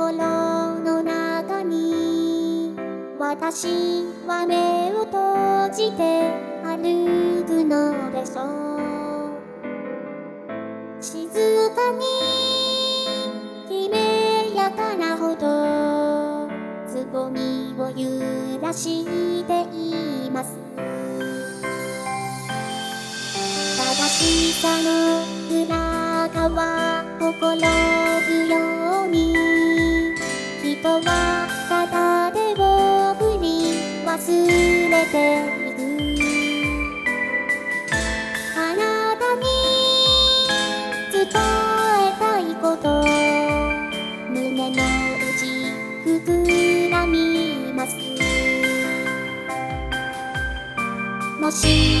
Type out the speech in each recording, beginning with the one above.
心の中に私は目を閉じて歩くのでしょう。静かにきめやかなほどつぼみを揺らしています。正しさの裏側心ていくあなたに伝えたいこと胸の内膨らみます。もし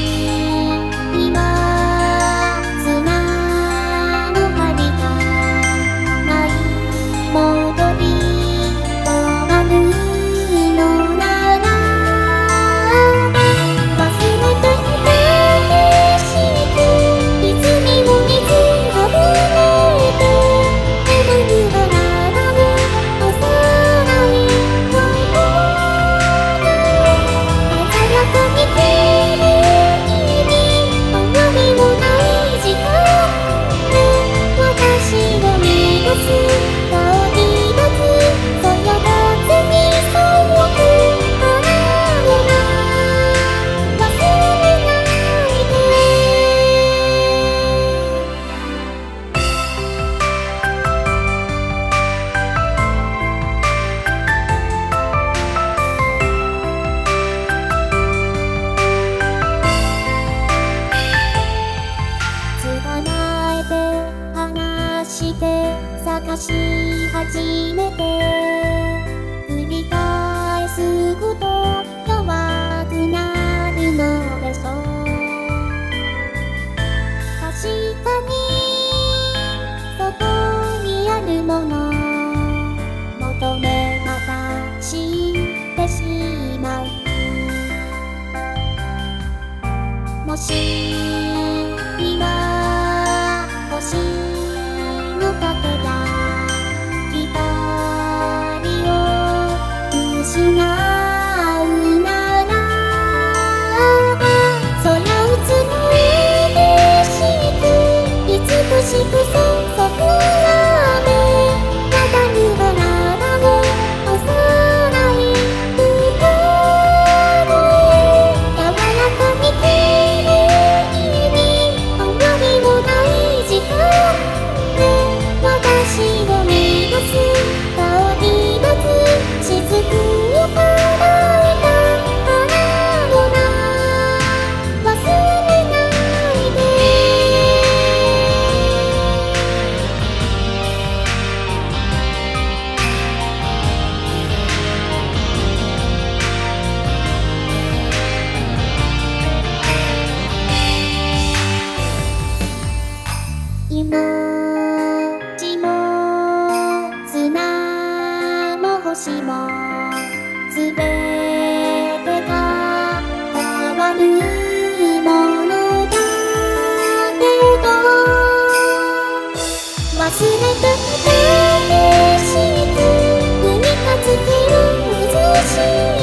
もし何かつけようずしい